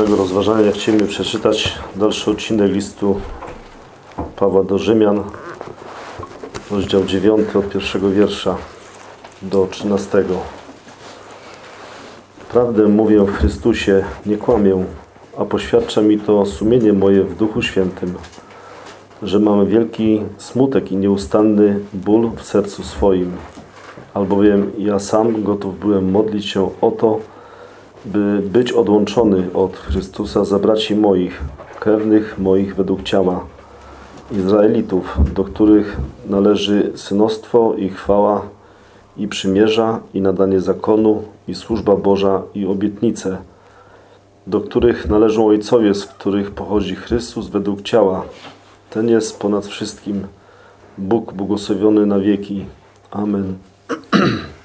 wspólnego rozważania chcielibyśmy przeczytać dalszy odcinek listu Pawła do Rzymian, rozdział 9 od pierwszego wiersza do 13. Prawdę mówię w Chrystusie, nie kłamię, a poświadcza mi to sumienie moje w Duchu Świętym, że mam wielki smutek i nieustanny ból w sercu swoim, albowiem ja sam gotów byłem modlić się o to, by być odłączony od Chrystusa za braci moich, krewnych moich według ciała, Izraelitów, do których należy synostwo i chwała, i przymierza, i nadanie zakonu, i służba Boża, i obietnice, do których należą ojcowie, z których pochodzi Chrystus według ciała. Ten jest ponad wszystkim, Bóg błogosławiony na wieki. Amen.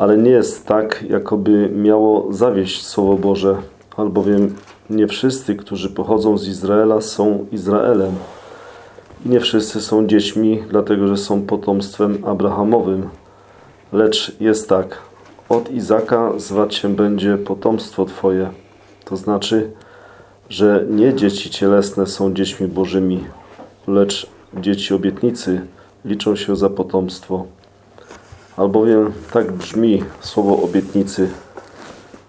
Ale nie jest tak, jakoby miało zawieść Słowo Boże, albowiem nie wszyscy, którzy pochodzą z Izraela, są Izraelem. I nie wszyscy są dziećmi, dlatego że są potomstwem Abrahamowym. Lecz jest tak, od Izaka zwać się będzie potomstwo Twoje. To znaczy, że nie dzieci cielesne są dziećmi bożymi, lecz dzieci obietnicy liczą się za potomstwo. Albowiem tak brzmi słowo obietnicy.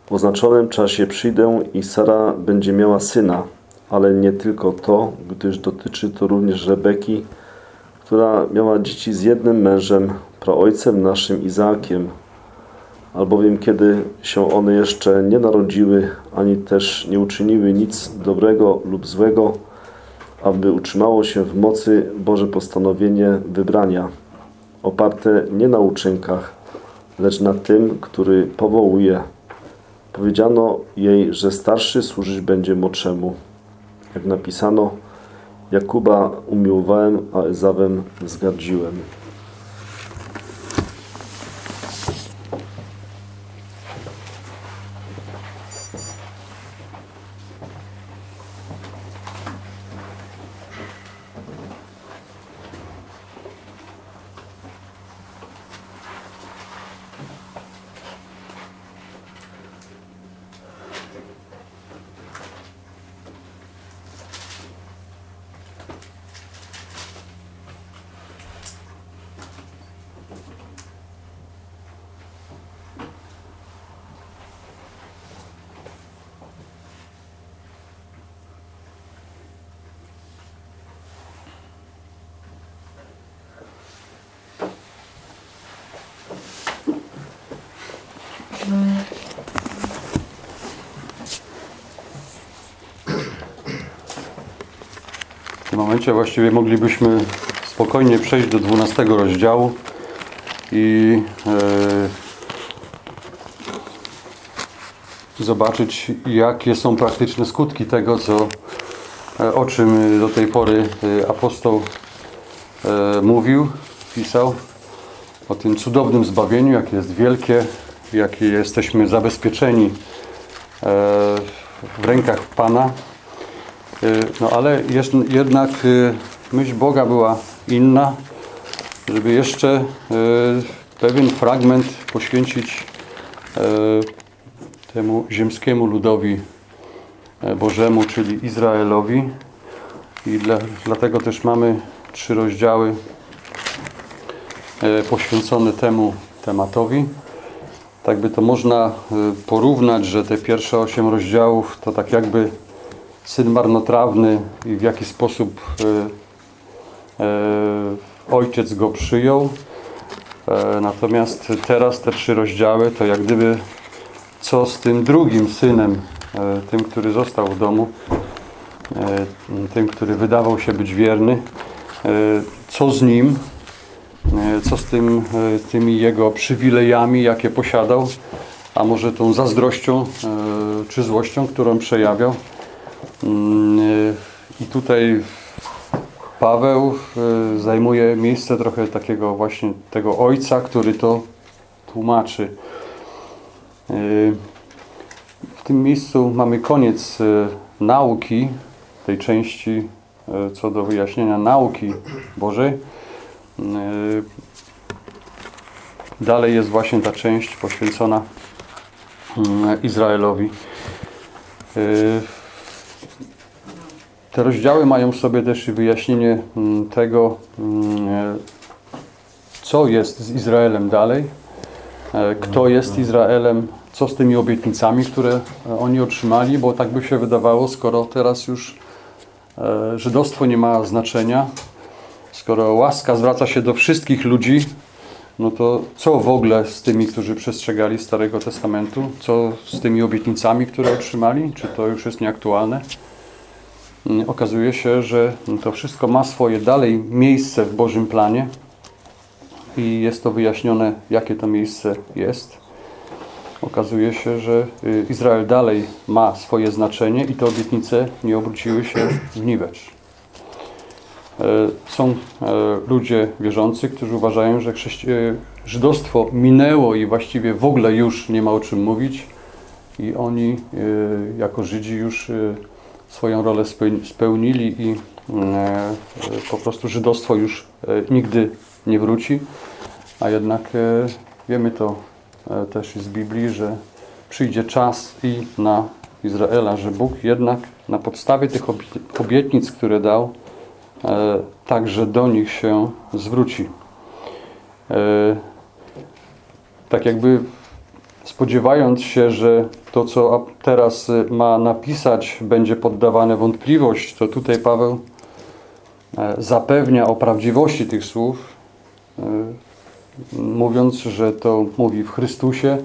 W oznaczonym czasie przyjdę i Sara będzie miała syna, ale nie tylko to, gdyż dotyczy to również Rebeki, która miała dzieci z jednym mężem, praojcem naszym Izaakiem. Albowiem kiedy się one jeszcze nie narodziły, ani też nie uczyniły nic dobrego lub złego, aby utrzymało się w mocy Boże postanowienie wybrania oparte nie na uczynkach, lecz na tym, który powołuje. Powiedziano jej, że starszy służyć będzie młodszemu. Jak napisano, Jakuba umiłowałem, a Ezawem wzgardziłem. Momencie właściwie moglibyśmy spokojnie przejść do 12 rozdziału i e, zobaczyć, jakie są praktyczne skutki tego, co, e, o czym do tej pory e, apostoł mówił, pisał, o tym cudownym zbawieniu, jakie jest wielkie, jakie jesteśmy zabezpieczeni w rękach Pana. Y, No ale jest, jednak y, myśl Boga była inna, żeby jeszcze y, pewien fragment poświęcić temu ziemskiemu ludowi e, Bożemu, czyli Izraelowi. I dla, dlatego też mamy trzy rozdziały e, poświęcone temu tematowi. Tak by to można y, porównać, że te pierwsze osiem rozdziałów to tak jakby syn marnotrawny i w jaki sposób e, e, ojciec go przyjął. E, natomiast teraz te trzy rozdziały to jak gdyby co z tym drugim synem, tym, który został w domu, tym, który wydawał się być wierny, co z nim, co z tym, tymi jego przywilejami, jakie posiadał, a może tą zazdrością czy złością, którą przejawiał. Mm, I tutaj Paweł y, zajmuje miejsce trochę takiego właśnie tego ojca, który to tłumaczy. Y, W tym miejscu mamy koniec y, nauki, tej części co do wyjaśnienia nauki Bożej. Dalej jest właśnie ta część poświęcona mm, Izraelowi. Te rozdziały mają w sobie też wyjaśnienie mm, tego, mm, e, co jest z Izraelem dalej, e, kto jest Izraelem, co z tymi obietnicami, które e, oni otrzymali, bo tak by się wydawało, skoro teraz już żydostwo nie ma znaczenia, skoro łaska zwraca się do wszystkich ludzi, no to co w ogóle z tymi, którzy przestrzegali Starego Testamentu? Co z tymi obietnicami, które otrzymali? Czy to już jest nieaktualne? Mm, Okazuje się, że to wszystko ma swoje dalej miejsce w Bożym planie i jest to wyjaśnione, jakie to miejsce jest. Okazuje się, że y, Izrael dalej ma swoje znaczenie i te obietnice nie obróciły się w niwecz. E, Są e, ludzie wierzący, którzy uważają, że e, żydostwo minęło i właściwie w ogóle już nie ma o czym mówić i oni jako Żydzi już swoją rolę speł- spełnili i e, e, po prostu żydostwo już e, nigdy nie wróci, a jednak e, wiemy to też z Biblii, że przyjdzie czas i na Izraela, że Bóg jednak na podstawie tych obie- obietnic, które dał, także do nich się zwróci. Tak jakby spodziewając się, że to, co teraz y, ma napisać, będzie poddawane wątpliwość, to tutaj Paweł e, zapewnia o prawdziwości tych słów, e, mówiąc, że to mówi w Chrystusie,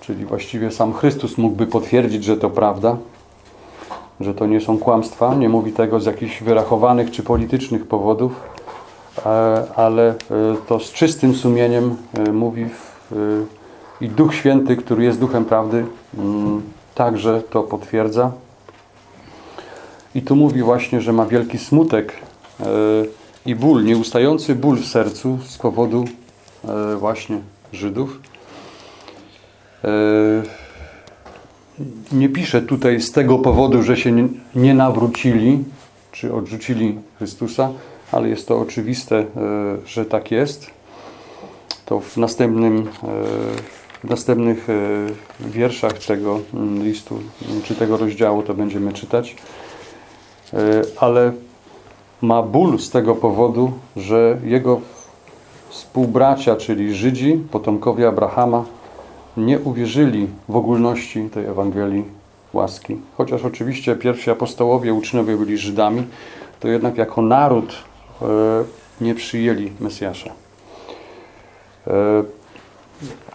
czyli właściwie sam Chrystus mógłby potwierdzić, że to prawda, że to nie są kłamstwa, nie mówi tego z jakichś wyrachowanych czy politycznych powodów, e, ale to z czystym sumieniem mówi i Duch Święty, który jest Duchem Prawdy, także to potwierdza. I tu mówi właśnie, że ma wielki smutek e, i ból, nieustający ból w sercu z powodu e, właśnie Żydów. E, nie pisze tutaj z tego powodu, że się nie, nawrócili, czy odrzucili Chrystusa, ale jest to oczywiste, że tak jest. To w następnym, w następnych e, wierszach tego mm, listu, mm, czy tego rozdziału to będziemy czytać. E, Ale ma ból z tego powodu, że jego współbracia, czyli Żydzi, potomkowie Abrahama, nie uwierzyli w ogólności tej Ewangelii łaski. Chociaż oczywiście pierwsi apostołowie, uczniowie byli Żydami, to jednak jako naród e, nie przyjęli Mesjasza.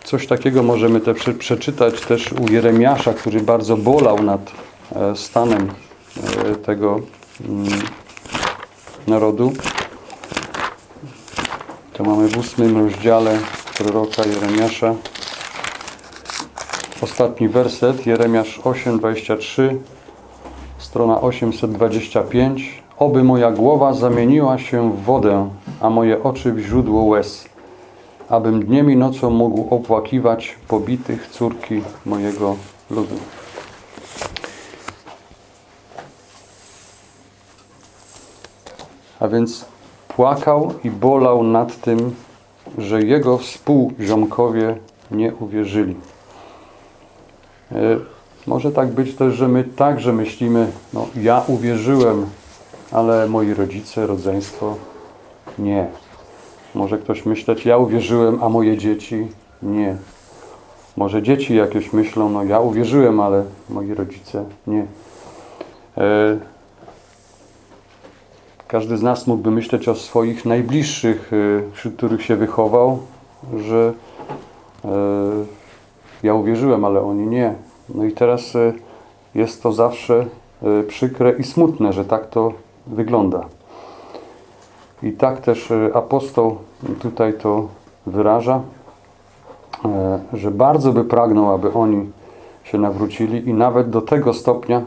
Coś takiego możemy te prze, przeczytać też u Jeremiasza, który bardzo bolał nad e, stanem e, tego mm, narodu. To mamy w ósmym rozdziale proroka Jeremiasza. Ostatni werset, Jeremiasz 8:23, strona 825. Oby moja głowa zamieniła się w wodę, a moje oczy w źródło łez, abym dniem i nocą mógł opłakiwać pobitych córki mojego ludu. A więc płakał i bolał nad tym, że jego współziomkowie nie uwierzyli. E, Może tak być też, że my także myślimy, no ja uwierzyłem, ale moi rodzice, rodzeństwo nie. Może ktoś myśleć, ja uwierzyłem, a moje dzieci nie. Może dzieci jakieś myślą, no ja uwierzyłem, ale moi rodzice nie. E, każdy z nas mógłby myśleć o swoich najbliższych, e, wśród których się wychował, że e, ja uwierzyłem, ale oni nie. No i teraz jest to zawsze przykre i smutne, że tak to wygląda. I tak też apostoł tutaj to wyraża, e, że bardzo by pragnął, aby oni się nawrócili i nawet do tego stopnia,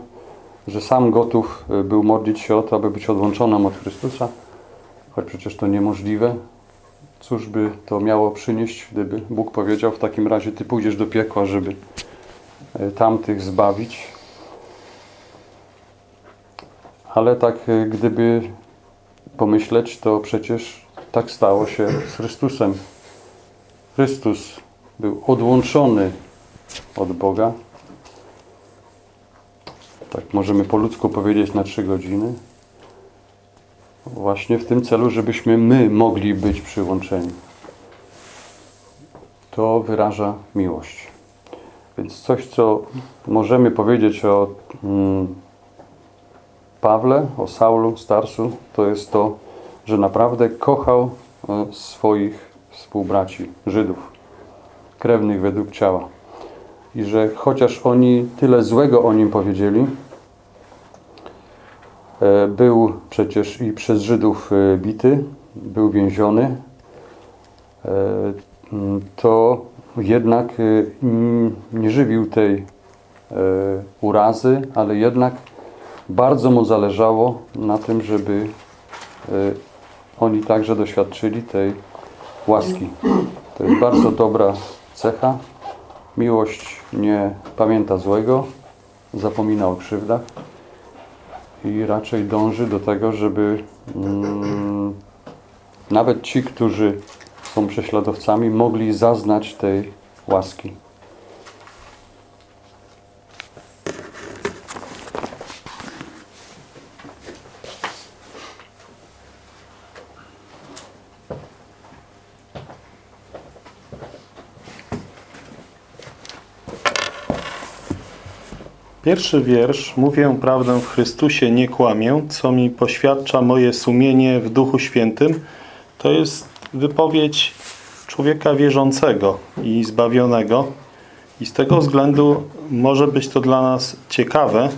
że sam gotów e, był modlić się o to, aby być odłączonym od Chrystusa, choć przecież to niemożliwe. Cóż by to miało przynieść, gdyby Bóg powiedział w takim razie, ty pójdziesz do piekła, żeby e, tamtych zbawić. Ale tak gdyby pomyśleć, to przecież tak stało się z Chrystusem. Chrystus był odłączony od Boga, tak możemy po ludzku powiedzieć, na trzy godziny. Właśnie w tym celu, żebyśmy my mogli być przyłączeni. To wyraża miłość. Więc coś, co możemy powiedzieć o mm, Pawle, o Saulu, Starsu, to jest to, że naprawdę kochał e, swoich współbraci, Żydów, krewnych według ciała. I że chociaż oni tyle złego o nim powiedzieli, e, był przecież i przez Żydów e, bity, był więziony, to jednak nie żywił tej urazy, ale jednak bardzo mu zależało na tym, żeby oni także doświadczyli tej łaski. To jest bardzo dobra cecha. Miłość nie pamięta złego, zapomina o krzywdach i raczej dąży do tego, żeby mm, nawet ci, którzy są prześladowcami, mogli zaznać tej łaski. Pierwszy wiersz. Mówię prawdę w Chrystusie, nie kłamię, co mi poświadcza moje sumienie w Duchu Świętym. To jest wypowiedź człowieka wierzącego i zbawionego. I z tego względu może być to dla nas ciekawe,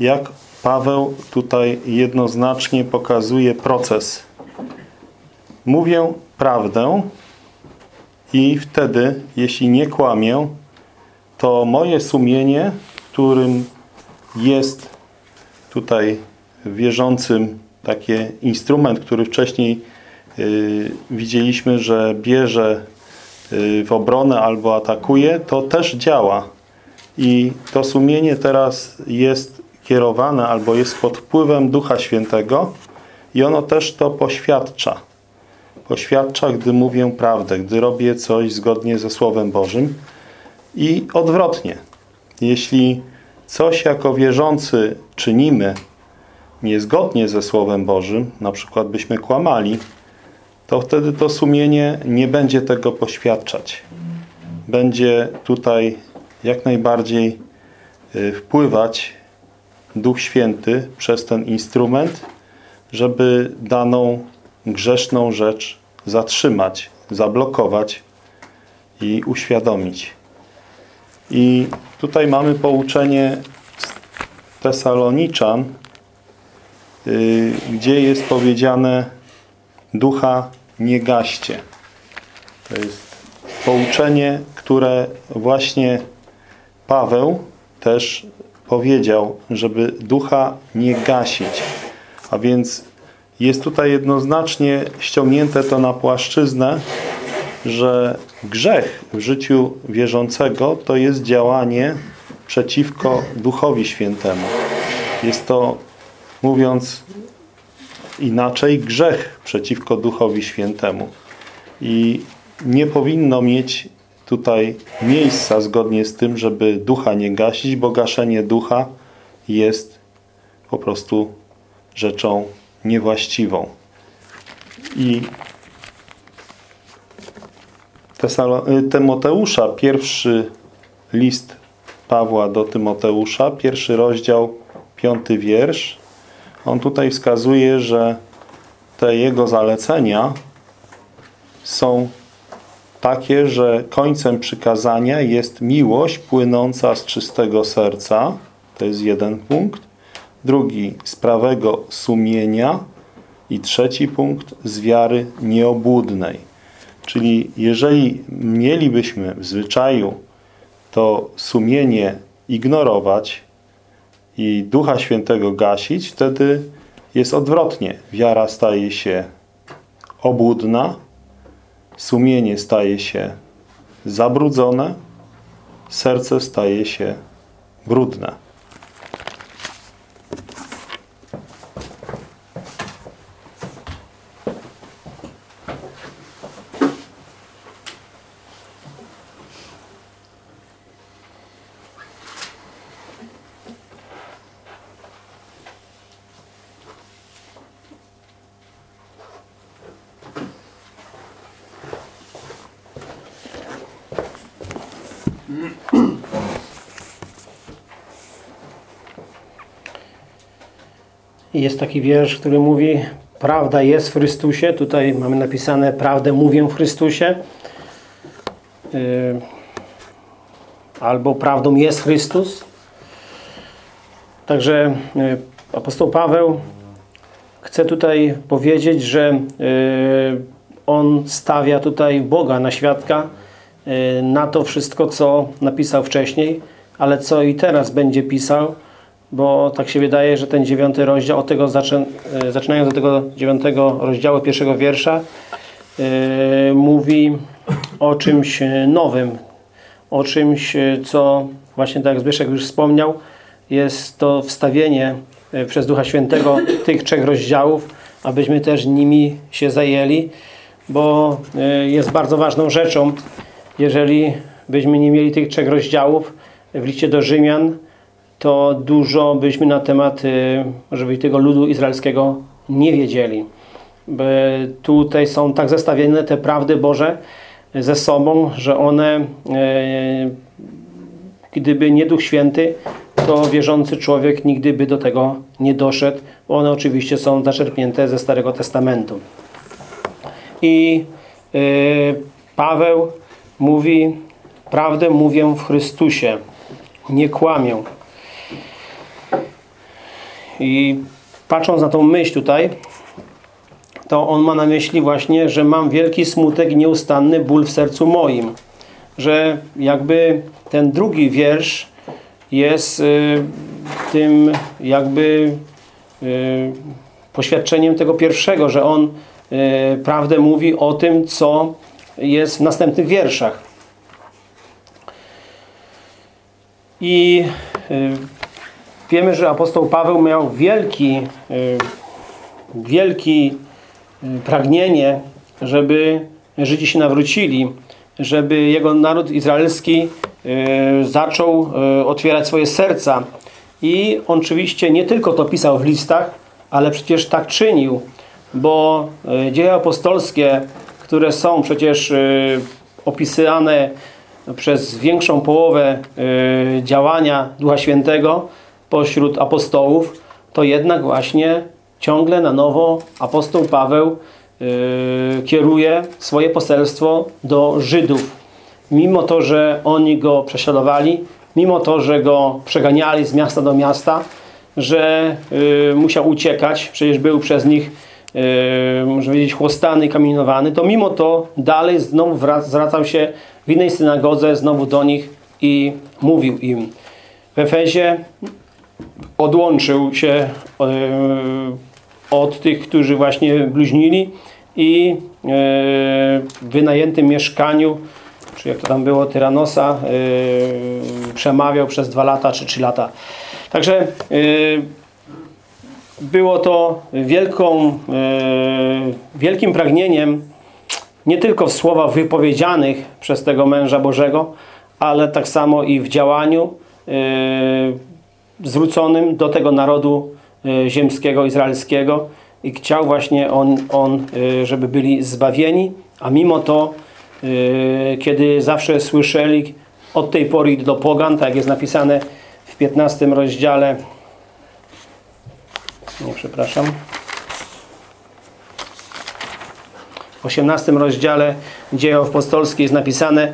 jak Paweł tutaj jednoznacznie pokazuje proces. Mówię prawdę i wtedy, jeśli nie kłamię, to moje sumienie, którym jest tutaj wierzącym taki instrument, który wcześniej y, widzieliśmy, że bierze y, w obronę albo atakuje, to też działa. I to sumienie teraz jest kierowane albo jest pod wpływem Ducha Świętego i ono też to poświadcza. Poświadcza, gdy mówię prawdę, gdy robię coś zgodnie ze Słowem Bożym. I odwrotnie. Jeśli coś jako wierzący czynimy niezgodnie ze Słowem Bożym, na przykład byśmy kłamali, to wtedy to sumienie nie będzie tego poświadczać. Będzie tutaj jak najbardziej y, wpływać Duch Święty przez ten instrument, żeby daną grzeszną rzecz zatrzymać, zablokować i uświadomić. I tutaj mamy pouczenie Tesaloniczan, yy, gdzie jest powiedziane ducha nie gaście. To jest pouczenie, które właśnie Paweł też powiedział, żeby ducha nie gasić. A więc jest tutaj jednoznacznie ściągnięte to na płaszczyznę, że grzech w życiu wierzącego to jest działanie przeciwko Duchowi Świętemu. Jest to, mówiąc inaczej, grzech przeciwko Duchowi Świętemu. I nie powinno mieć tutaj miejsca zgodnie z tym, żeby ducha nie gasić, bo gaszenie ducha jest po prostu rzeczą niewłaściwą. I Tymoteusza, pierwszy list Pawła do Tymoteusza, pierwszy rozdział, piąty wiersz. On tutaj wskazuje, że te jego zalecenia są takie, że końcem przykazania jest miłość płynąca z czystego serca. To jest jeden punkt. Drugi z prawego sumienia. I trzeci punkt z wiary nieobłudnej. Czyli jeżeli mielibyśmy w zwyczaju to sumienie ignorować i Ducha Świętego gasić, wtedy jest odwrotnie. Wiara staje się obłudna, sumienie staje się zabrudzone, serce staje się brudne. Jest taki wiersz, który mówi Prawda jest w Chrystusie. Tutaj mamy napisane Prawdę mówię w Chrystusie. Yy, Albo prawdą jest Chrystus. Także yy, apostoł Paweł chce tutaj powiedzieć, że yy, on stawia tutaj Boga na świadka na to wszystko, co napisał wcześniej, ale co i teraz będzie pisał, bo tak się wydaje, że ten dziewiąty rozdział, od tego zaczę, e, zaczynając od tego dziewiątego rozdziału, pierwszego wiersza, e, mówi o czymś nowym, o czymś, e, co właśnie tak jak Zbyszek już wspomniał, jest to wstawienie przez Ducha Świętego tych trzech rozdziałów, abyśmy też nimi się zajęli, bo jest bardzo ważną rzeczą, jeżeli byśmy nie mieli tych trzech rozdziałów w liście do Rzymian, to dużo byśmy na temat żeby tego ludu izraelskiego nie wiedzieli. Bo tutaj są tak zestawione te prawdy Boże ze sobą, że one, y, gdyby nie Duch Święty, to wierzący człowiek nigdy by do tego nie doszedł. One oczywiście są zaczerpnięte ze Starego Testamentu. I y, Paweł mówi, prawdę mówię w Chrystusie, nie kłamię. I patrząc na tą myśl tutaj, to on ma na myśli właśnie, że mam wielki smutek i nieustanny ból w sercu moim. Że jakby ten drugi wiersz jest y, tym jakby y, poświadczeniem tego pierwszego, że on y, prawdę mówi o tym, co jest w następnych wierszach. I y, wiemy, że apostoł Paweł miał wielki, y, wielki y, pragnienie, żeby Żydzi się nawrócili, żeby jego naród izraelski y, zaczął otwierać swoje serca. I on oczywiście nie tylko to pisał w listach, ale przecież tak czynił, bo dzieje apostolskie, które są przecież opisane przez większą połowę działania Ducha Świętego pośród apostołów, to jednak właśnie ciągle na nowo apostoł Paweł y, kieruje swoje poselstwo do Żydów. Mimo to, że oni go prześladowali, mimo to, że go przeganiali z miasta do miasta, że y, musiał uciekać, przecież był przez nich yy, można powiedzieć, chłostany, kamienowany, to mimo to dalej znowu wrac, zwracał się w innej synagodze znowu do nich i mówił im. W Efezie odłączył się yy, od tych, którzy właśnie bluźnili i yy, w wynajętym mieszkaniu, czy jak to tam było, Tyranosa, yy, przemawiał przez dwa lata czy trzy lata. Także było to wielką, e, wielkim pragnieniem nie tylko w słowach wypowiedzianych przez tego męża Bożego, ale tak samo i w działaniu e, zwróconym do tego narodu e, ziemskiego, izraelskiego i chciał właśnie on, on e, żeby byli zbawieni, a mimo to e, kiedy zawsze słyszeli od tej pory do pogan, tak jak jest napisane w 15 rozdziale nie, przepraszam. W 18 rozdziale Dziejów Apostolskich jest napisane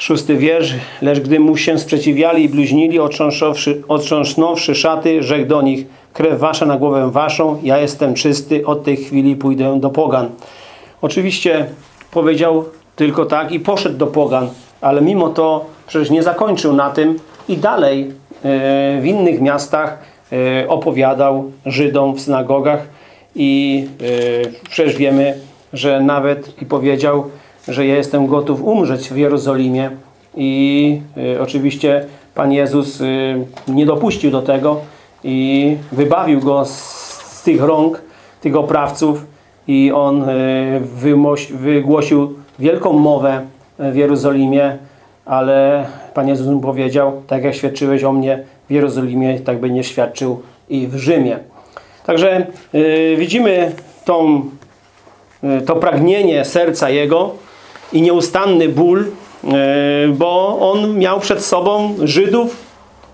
szósty wiersz Lecz gdy mu się sprzeciwiali i bluźnili, otrząsnąwszy, otrząsnąwszy szaty, rzekł do nich Krew wasza na głowę waszą, ja jestem czysty, od tej chwili pójdę do pogan. Oczywiście powiedział tylko tak i poszedł do pogan, ale mimo to przecież nie zakończył na tym i dalej e, w innych miastach e, opowiadał Żydom w synagogach i e, przecież wiemy, że nawet i powiedział, że ja jestem gotów umrzeć w Jerozolimie i oczywiście Pan Jezus nie dopuścił do tego i wybawił go z, z tych rąk, tych oprawców i on wymoś, wygłosił wielką mowę w Jerozolimie, ale Pan Jezus mu powiedział, tak jak świadczyłeś o mnie w Jerozolimie, tak będziesz świadczył i w Rzymie. Także yy, widzimy tą, yy, to pragnienie serca Jego i nieustanny ból bo on miał przed sobą Żydów,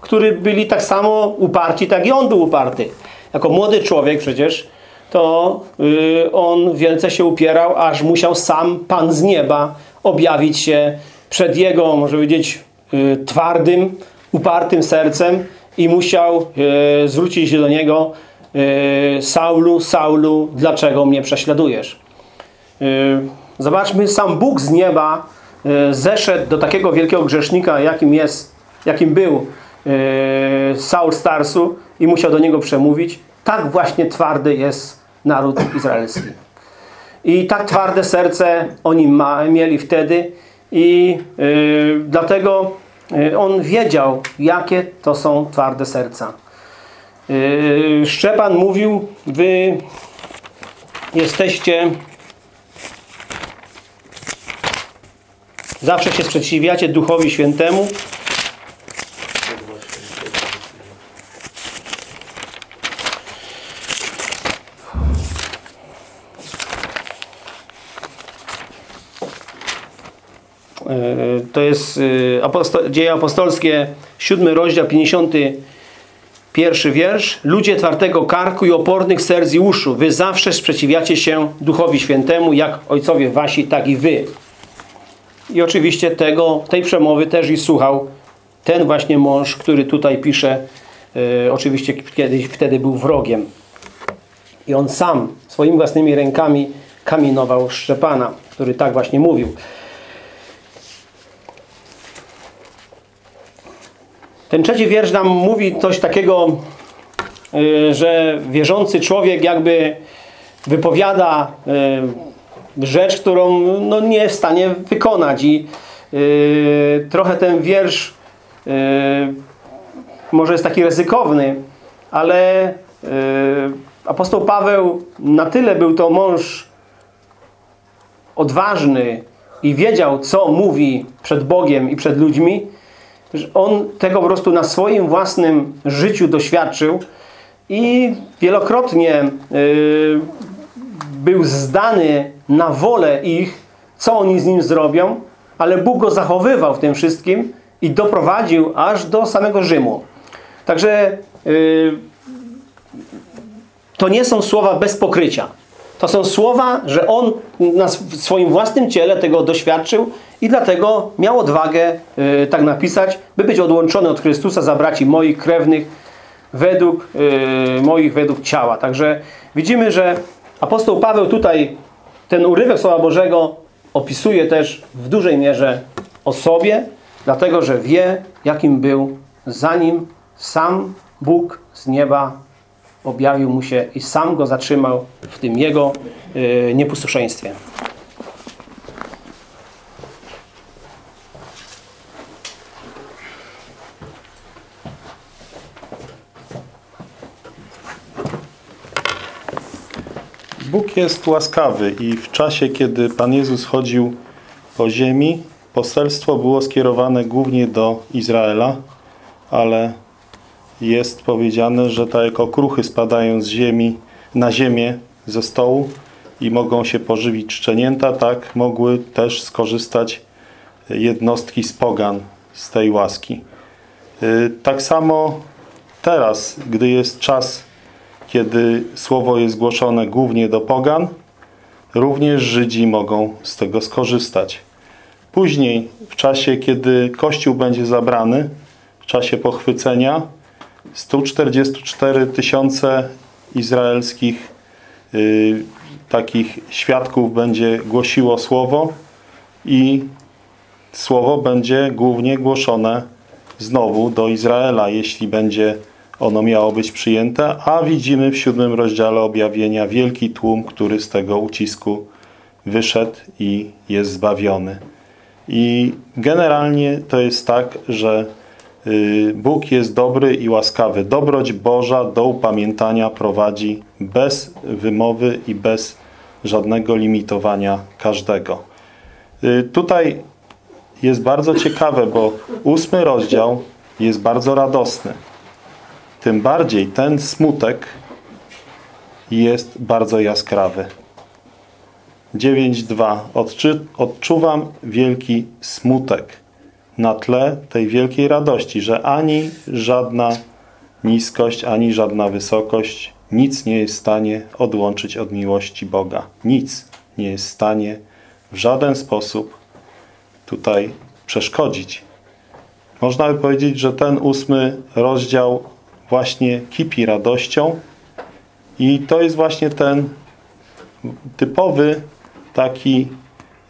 którzy byli tak samo uparci, tak i on był uparty. Jako młody człowiek przecież, to y, on wielce się upierał, aż musiał sam Pan z nieba objawić się przed jego, może powiedzieć, y, twardym, upartym sercem i musiał zwrócić się do niego Saulu, Saulu, dlaczego mnie prześladujesz? Zobaczmy, sam Bóg z nieba zeszedł do takiego wielkiego grzesznika, jakim jest, jakim był Saul Starsu i musiał do niego przemówić. Tak właśnie twardy jest naród izraelski. I tak twarde serce oni ma, mieli wtedy i yy, dlatego on wiedział, jakie to są twarde serca. Szczepan mówił, wy jesteście zawsze się sprzeciwiacie Duchowi Świętemu, To jest y, aposto Dzieje Apostolskie, 7 rozdział, 51 wiersz. Ludzie twardego karku i opornych serc i uszu, wy zawsze sprzeciwiacie się Duchowi Świętemu, jak ojcowie wasi, tak i wy. I oczywiście tego, tej przemowy też i słuchał ten właśnie mąż, który tutaj pisze, y, oczywiście kiedyś wtedy był wrogiem. I on sam swoimi własnymi rękami kamienował Szczepana, który tak właśnie mówił. Ten trzeci wiersz nam mówi coś takiego, y, że wierzący człowiek jakby wypowiada y, rzecz, którą no, nie jest w stanie wykonać. I y, trochę ten wiersz może jest taki ryzykowny, ale apostoł Paweł na tyle był to mąż odważny i wiedział, co mówi przed Bogiem i przed ludźmi, on tego po prostu na swoim własnym życiu doświadczył i wielokrotnie yy, był zdany na wolę ich, co oni z nim zrobią, ale Bóg go zachowywał w tym wszystkim i doprowadził aż do samego Rzymu. Także yy, to nie są słowa bez pokrycia. To są słowa, że on na swoim własnym ciele tego doświadczył i dlatego miał odwagę y, tak napisać, by być odłączony od Chrystusa za braci moich krewnych według y, moich według ciała. Także widzimy, że apostoł Paweł tutaj ten urywek Słowa Bożego opisuje też w dużej mierze o sobie, dlatego że wie, jakim był, zanim sam Bóg z nieba objawił mu się i sam go zatrzymał w tym jego y. Jest łaskawy i w czasie, kiedy Pan Jezus chodził po ziemi, poselstwo było skierowane głównie do Izraela, ale jest powiedziane, że tak jak okruchy spadają z ziemi na ziemię ze stołu i mogą się pożywić szczenięta, tak mogły też skorzystać jednostki z pogan z tej łaski. Y, tak samo teraz, gdy jest czas, kiedy słowo jest głoszone głównie do pogan, również Żydzi mogą z tego skorzystać. Później, w czasie, kiedy Kościół będzie zabrany, w czasie pochwycenia, 144 tysiące izraelskich y, takich świadków będzie głosiło słowo i słowo będzie głównie głoszone znowu do Izraela, jeśli będzie ono miało być przyjęte, a widzimy w siódmym rozdziale objawienia wielki tłum, który z tego ucisku wyszedł i jest zbawiony. I generalnie to jest tak, że y, Bóg jest dobry i łaskawy. Dobroć Boża do upamiętania prowadzi bez wymowy i bez żadnego limitowania każdego. Y, tutaj jest bardzo ciekawe, bo ósmy rozdział jest bardzo radosny. Tym bardziej ten smutek jest bardzo jaskrawy. 9.2 Odczy, Odczuwam wielki smutek na tle tej wielkiej radości, że ani żadna niskość, ani żadna wysokość, nic nie jest w stanie odłączyć od miłości Boga. Nic nie jest w stanie w żaden sposób tutaj przeszkodzić. Można by powiedzieć, że ten ósmy rozdział właśnie kipi radością i to jest właśnie ten typowy taki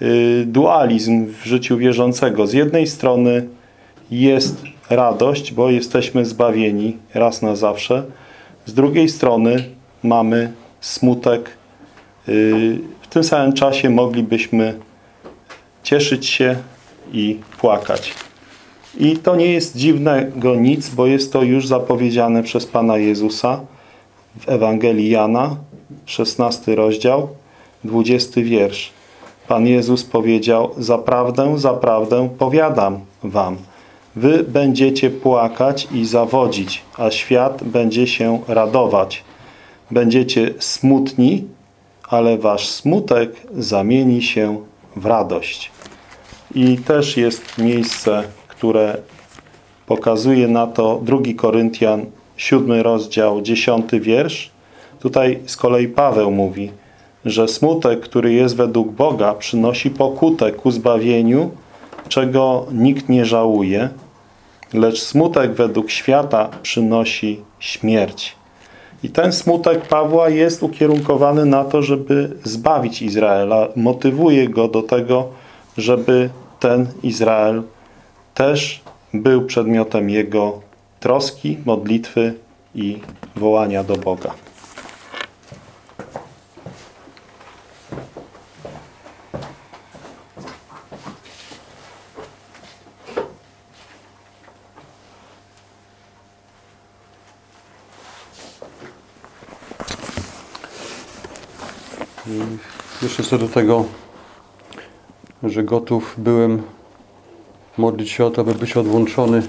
y, dualizm w życiu wierzącego. Z jednej strony jest radość, bo jesteśmy zbawieni raz na zawsze. Z drugiej strony mamy smutek. Y, w tym samym czasie moglibyśmy cieszyć się i płakać. I to nie jest dziwnego nic, bo jest to już zapowiedziane przez Pana Jezusa w Ewangelii Jana, 16 rozdział, 20 wiersz. Pan Jezus powiedział, zaprawdę, zaprawdę powiadam wam, wy będziecie płakać i zawodzić, a świat będzie się radować. Będziecie smutni, ale wasz smutek zamieni się w radość. I też jest miejsce, które pokazuje na to 2 Koryntian 7 rozdział 10 wiersz. Tutaj z kolei Paweł mówi, że smutek, który jest według Boga, przynosi pokutę ku zbawieniu, czego nikt nie żałuje, lecz smutek według świata przynosi śmierć. I ten smutek Pawła jest ukierunkowany na to, żeby zbawić Izraela. Motywuje go do tego, żeby ten Izrael też był przedmiotem jego troski, modlitwy i wołania do Boga. Jeszcze co do tego, że gotów byłem modlić się o to, aby być odłączony.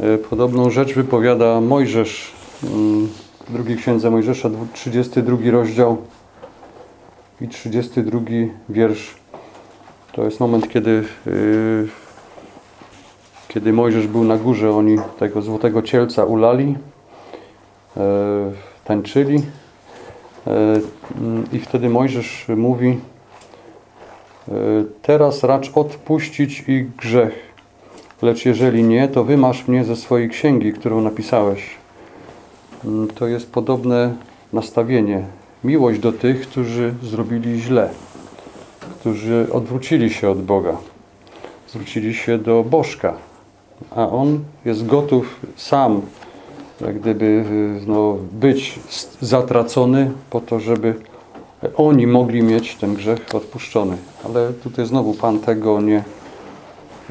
E, Podobną rzecz wypowiada Mojżesz mm, w drugiej księdze Mojżesza, dwu- 32 rozdział i 32 wiersz. To jest moment, kiedy, yy, kiedy Mojżesz był na górze, oni tego złotego cielca ulali, e, tańczyli. E, mm, I wtedy Mojżesz mówi, teraz racz odpuścić ich grzech, lecz jeżeli nie, to wymasz mnie ze swojej księgi, którą napisałeś. Mm, To jest podobne nastawienie. Miłość do tych, którzy zrobili źle, którzy odwrócili się od Boga, zwrócili się do Bożka, a On jest gotów sam jak gdyby y, no, być zatracony po to, żeby oni mogli mieć ten grzech odpuszczony. Ale tutaj znowu Pan tego nie,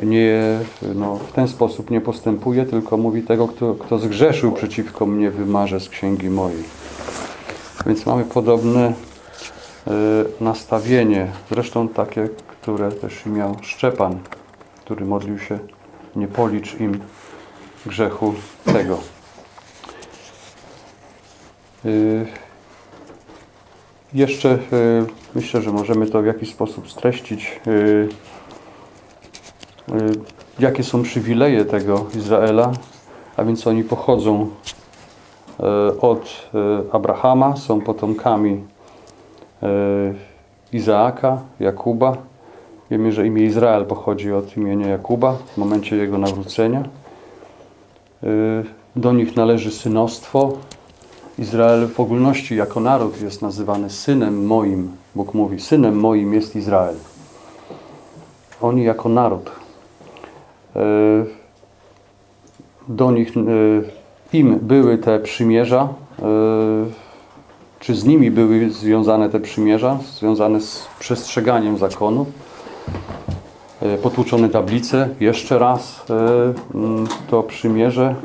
nie no, w ten sposób nie postępuje, tylko mówi tego, kto, kto zgrzeszył przeciwko mnie, wymarze z księgi mojej. Więc mamy podobne y, nastawienie, zresztą takie, które też miał Szczepan, który modlił się, nie policz im grzechu tego. Y, Jeszcze y, myślę, że możemy to w jakiś sposób streścić. Y, y, Jakie są przywileje tego Izraela? A więc oni pochodzą od Abrahama, są potomkami Izaaka, Jakuba. Wiemy, że imię Izrael pochodzi od imienia Jakuba w momencie jego nawrócenia. Do nich należy synostwo, Izrael w ogólności jako naród jest nazywany synem moim. Bóg mówi, synem moim jest Izrael. Oni jako naród. E, Do nich, e, im były te przymierza, e, czy z nimi były związane te przymierza, związane z przestrzeganiem zakonu. Potłuczone tablice, jeszcze raz to przymierze.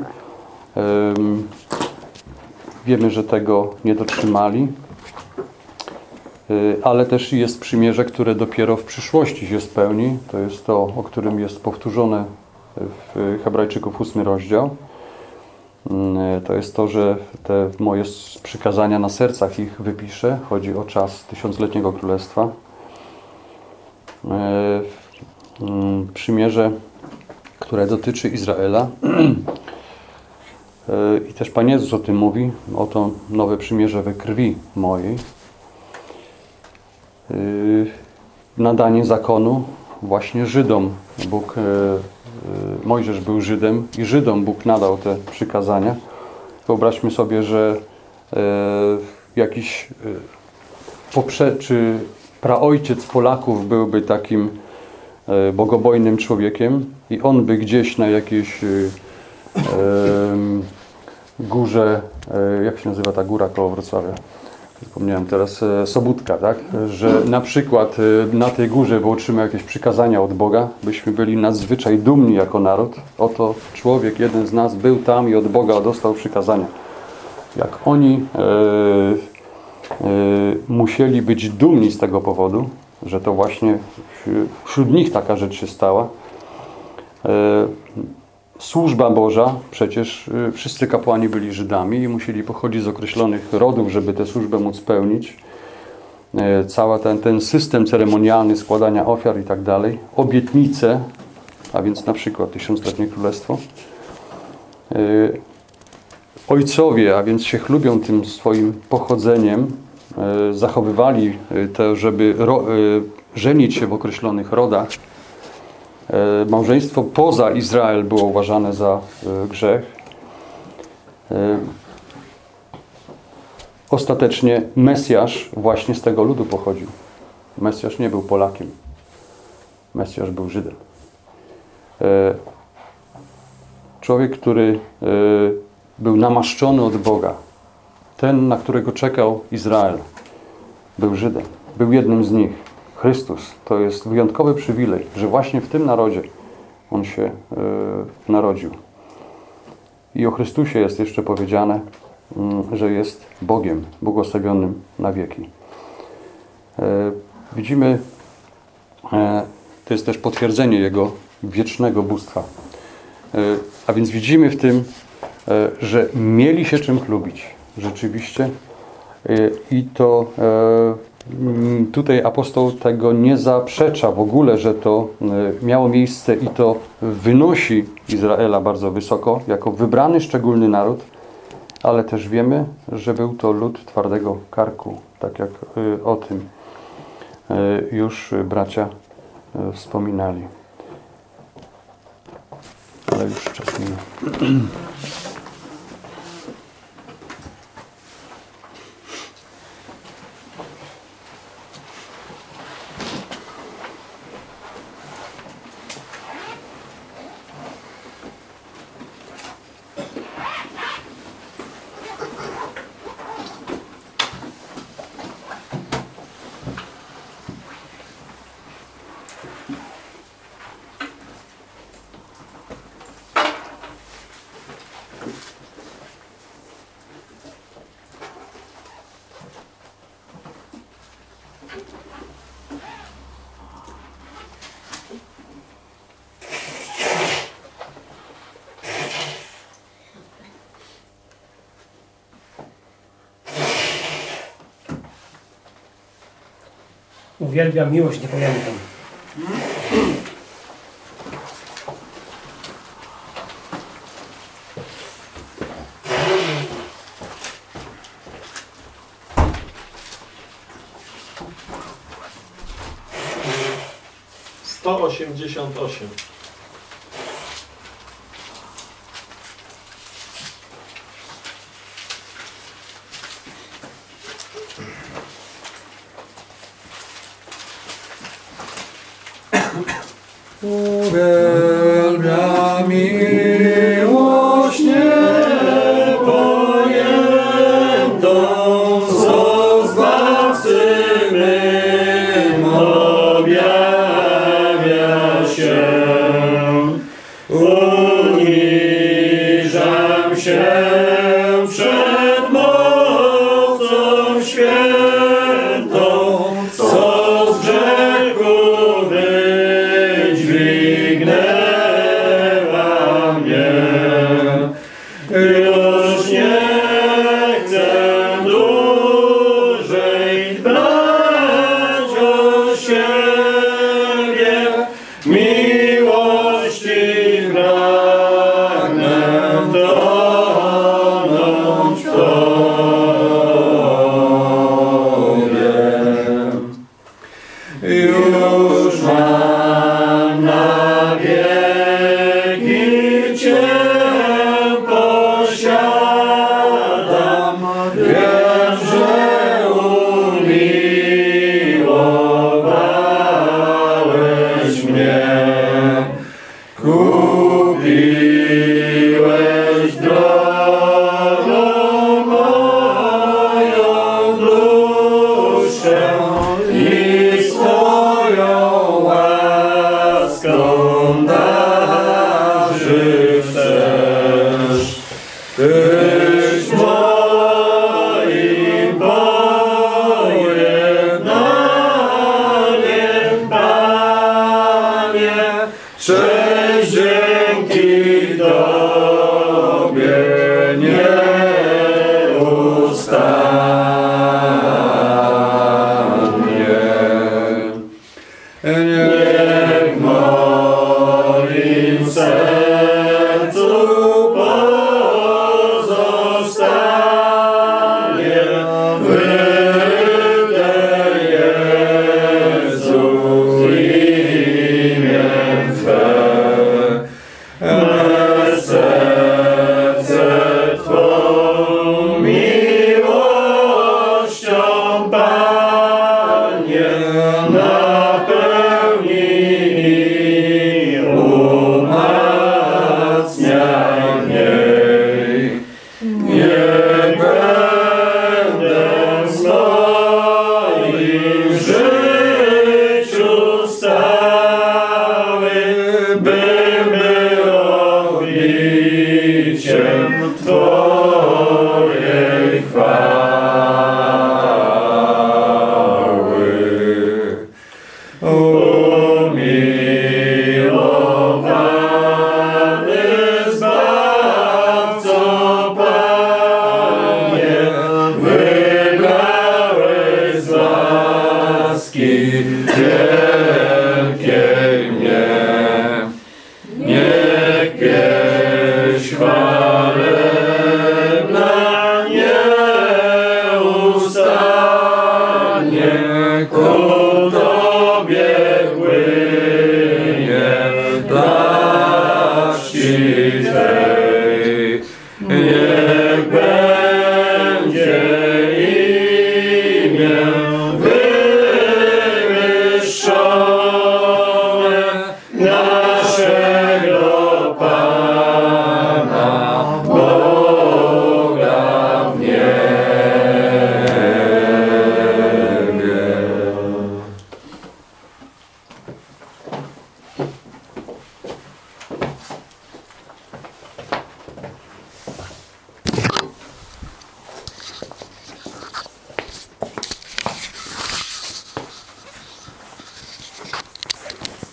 Em, Wiemy, że tego nie dotrzymali, Y, ale też jest przymierze, które dopiero w przyszłości się spełni. To jest to, o którym jest powtórzone w Hebrajczyków 8 rozdział. Mm, To jest to, że te moje przykazania na sercach ich wypiszę. Chodzi o czas tysiącletniego królestwa. mm, przymierze, które dotyczy Izraela. I też Pan Jezus o tym mówi, oto nowe przymierze we krwi mojej. E, Nadanie zakonu właśnie Żydom. Bóg, e, e, Mojżesz był Żydem i Żydom Bóg nadał te przykazania. Wyobraźmy sobie, że jakiś poprze, czy praojciec Polaków byłby takim bogobojnym człowiekiem i on by gdzieś na jakiejś górze, e, jak się nazywa ta góra koło Wrocławia? Wspomniałem teraz e, Sobótka, tak? Że na przykład e, na tej górze by otrzymał jakieś przykazania od Boga, byśmy byli nadzwyczaj dumni jako naród. Oto człowiek, jeden z nas był tam i od Boga dostał przykazania. Jak oni musieli być dumni z tego powodu, że to właśnie wśród- nich taka rzecz się stała. Służba Boża, przecież y, wszyscy kapłani byli Żydami i musieli pochodzić z określonych rodów, żeby tę służbę móc pełnić. E, Cały ten, ten system ceremonialny składania ofiar i tak dalej. Obietnice, a więc na przykład tysiącletnie królestwo. E, Ojcowie, a więc się chlubią tym swoim pochodzeniem, e, zachowywali to, żeby żenić się w określonych rodach. E, Małżeństwo poza Izrael było uważane za e, grzech. E, Ostatecznie Mesjasz właśnie z tego ludu pochodził. Mesjasz nie był Polakiem. Mesjasz był Żydem. Człowiek, który był namaszczony od Boga, ten, na którego czekał Izrael, był Żydem. Był jednym z nich. Chrystus to jest wyjątkowy przywilej, że właśnie w tym narodzie On się e, narodził. I o Chrystusie jest jeszcze powiedziane, mm, że jest Bogiem, błogosławionym na wieki. E, Widzimy, e, to jest też potwierdzenie Jego wiecznego bóstwa. A więc widzimy w tym, że mieli się czym chlubić. Rzeczywiście. I to tutaj apostoł tego nie zaprzecza w ogóle, że to e, miało miejsce i to wynosi Izraela bardzo wysoko, jako wybrany szczególny naród, ale też wiemy, że był to lud twardego karku, tak jak e, o tym e, już bracia wspominali. Ale już czas Uwielbiam miłość, nie. Sto osiemdziesiąt osiem.